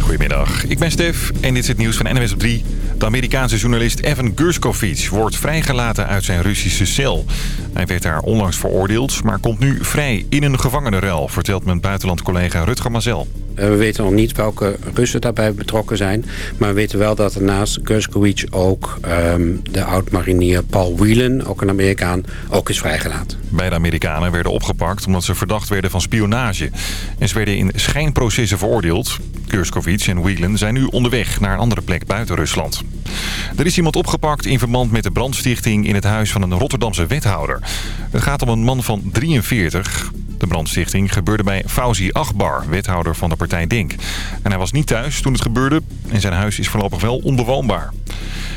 Goedemiddag, ik ben Stef en dit is het nieuws van NWS op 3. De Amerikaanse journalist Evan Gershkovich wordt vrijgelaten uit zijn Russische cel. Hij werd daar onlangs veroordeeld, maar komt nu vrij in een gevangenenruil... vertelt mijn buitenlandcollega Rutger Mazel. Eh, we weten nog niet welke Russen daarbij betrokken zijn. Maar we weten wel dat er naast Gershkovich ook um, de oud-marinier Paul Whelan, ook een Amerikaan, ook is vrijgelaten. Beide Amerikanen werden opgepakt omdat ze verdacht werden van spionage. En ze werden in schijnprocessen veroordeeld. Gershkovich en Whelan zijn nu onderweg naar een andere plek buiten Rusland. Er is iemand opgepakt in verband met de brandstichting in het huis van een Rotterdamse wethouder. Het gaat om een man van 43. De brandstichting gebeurde bij Fauzi Achbar, wethouder van de partij Denk. En hij was niet thuis toen het gebeurde en zijn huis is voorlopig wel onbewoonbaar.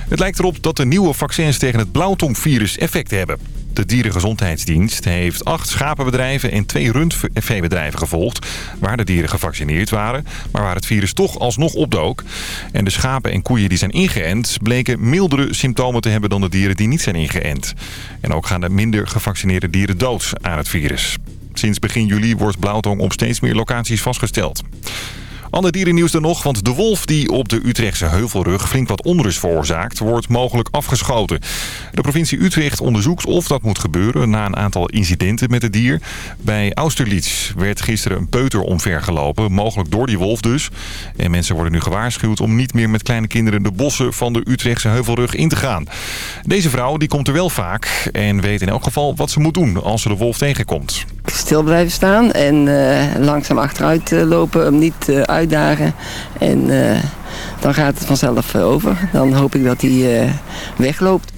Het lijkt erop dat de nieuwe vaccins tegen het blauwtongvirus effect hebben. De Dierengezondheidsdienst heeft acht schapenbedrijven en twee rundveebedrijven gevolgd... waar de dieren gevaccineerd waren, maar waar het virus toch alsnog opdook. En de schapen en koeien die zijn ingeënt bleken mildere symptomen te hebben dan de dieren die niet zijn ingeënt. En ook gaan er minder gevaccineerde dieren dood aan het virus. Sinds begin juli wordt blauwtong op steeds meer locaties vastgesteld. Ander dierennieuws dan nog, want de wolf die op de Utrechtse Heuvelrug flink wat onrust veroorzaakt, wordt mogelijk afgeschoten. De provincie Utrecht onderzoekt of dat moet gebeuren na een aantal incidenten met het dier. Bij Austerlitz werd gisteren een peuter omvergelopen, mogelijk door die wolf dus. En mensen worden nu gewaarschuwd om niet meer met kleine kinderen de bossen van de Utrechtse Heuvelrug in te gaan. Deze vrouw die komt er wel vaak en weet in elk geval wat ze moet doen als ze de wolf tegenkomt. Stil blijven staan en uh, langzaam achteruit uh, lopen, hem niet uh, uitdagen. En dan gaat het vanzelf over. Dan hoop ik dat hij wegloopt.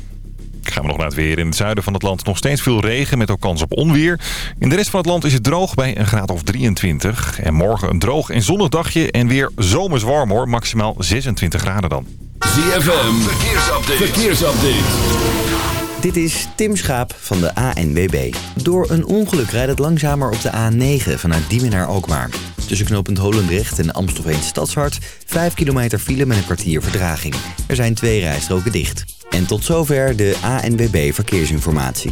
Gaan we nog naar het weer. In het zuiden van het land nog steeds veel regen met ook kans op onweer. In de rest van het land is het droog bij een graad of 23. En morgen een droog en zonnig dagje en weer zomers warm hoor. Maximaal 26 graden dan. ZFM, verkeersupdate. verkeersupdate. Dit is Tim Schaap van de ANWB. Door een ongeluk rijdt het langzamer op de A9 vanuit Diemen naar Alkmaar. Tussen knooppunt Holendrecht en Amstelveen Stadshart... 5 kilometer file met een kwartier verdraging. Er zijn twee rijstroken dicht. En tot zover de ANWB Verkeersinformatie.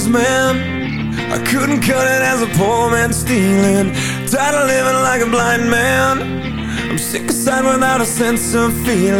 wise man. I couldn't cut it as a poor man stealing. Tired of living like a blind man. I'm sick aside without a sense of feeling.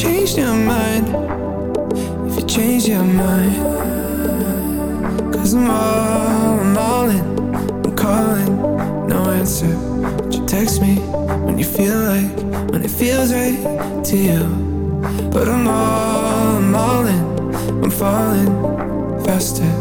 change your mind, if you change your mind, cause I'm all, I'm all in, I'm calling, no answer. But you text me when you feel like, when it feels right to you. But I'm all, I'm all in, I'm falling faster.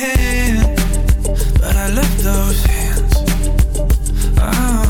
hand, but I love those hands. Oh.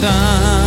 time.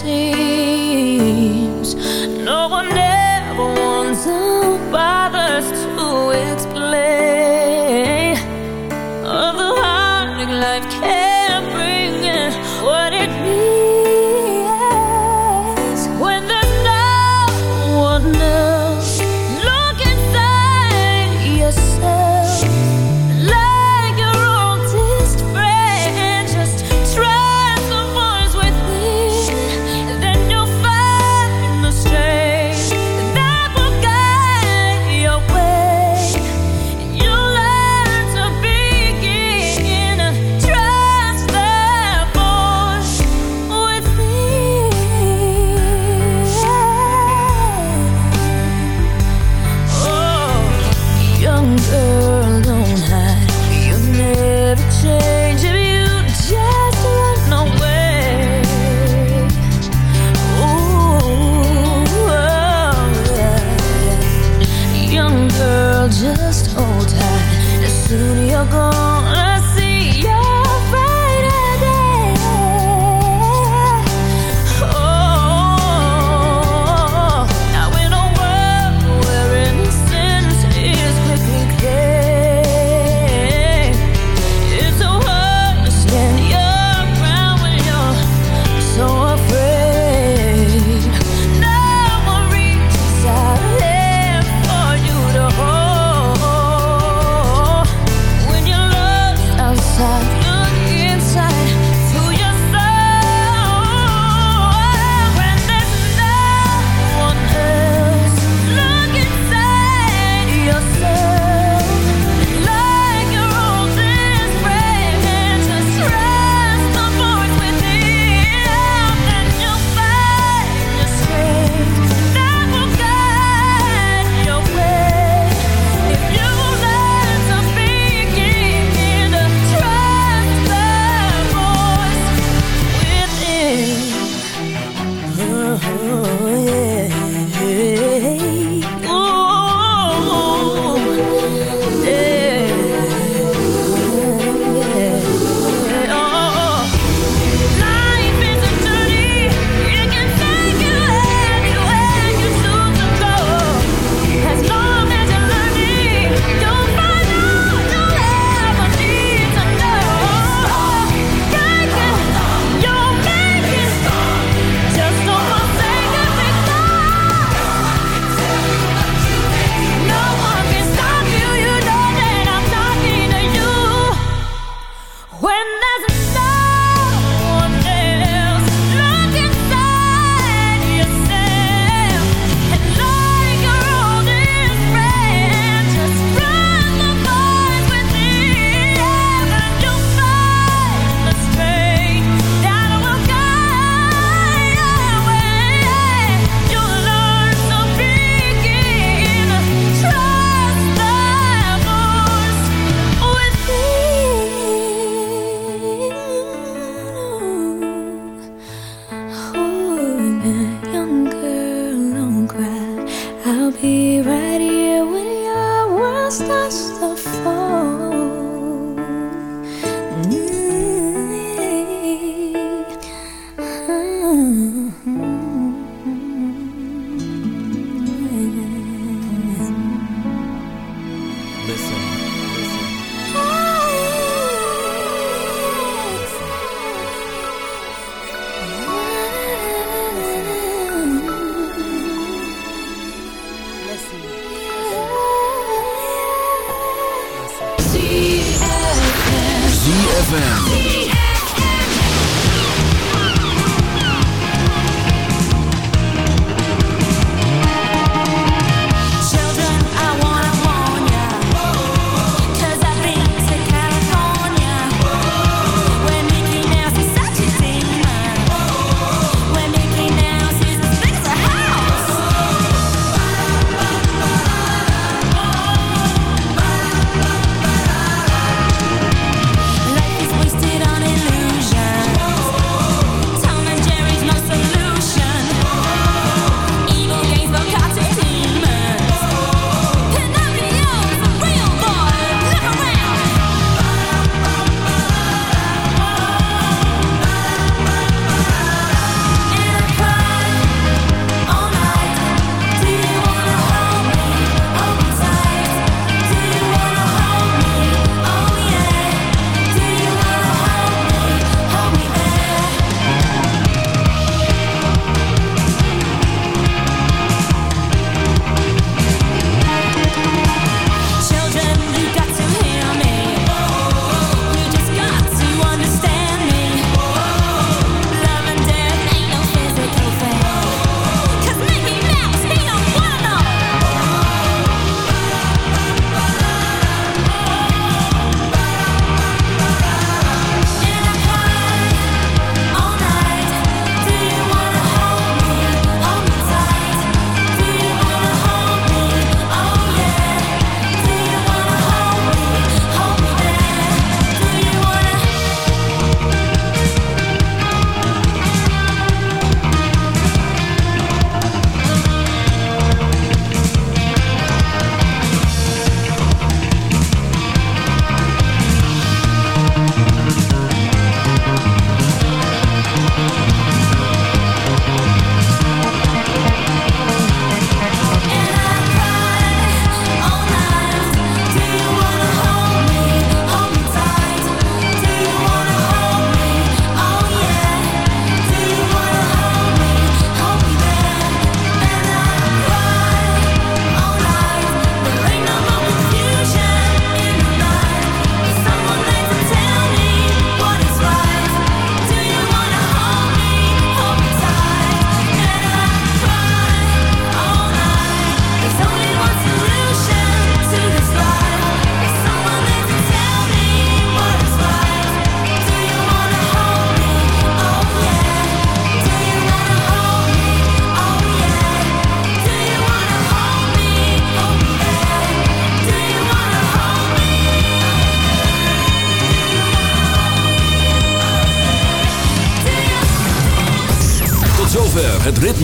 see.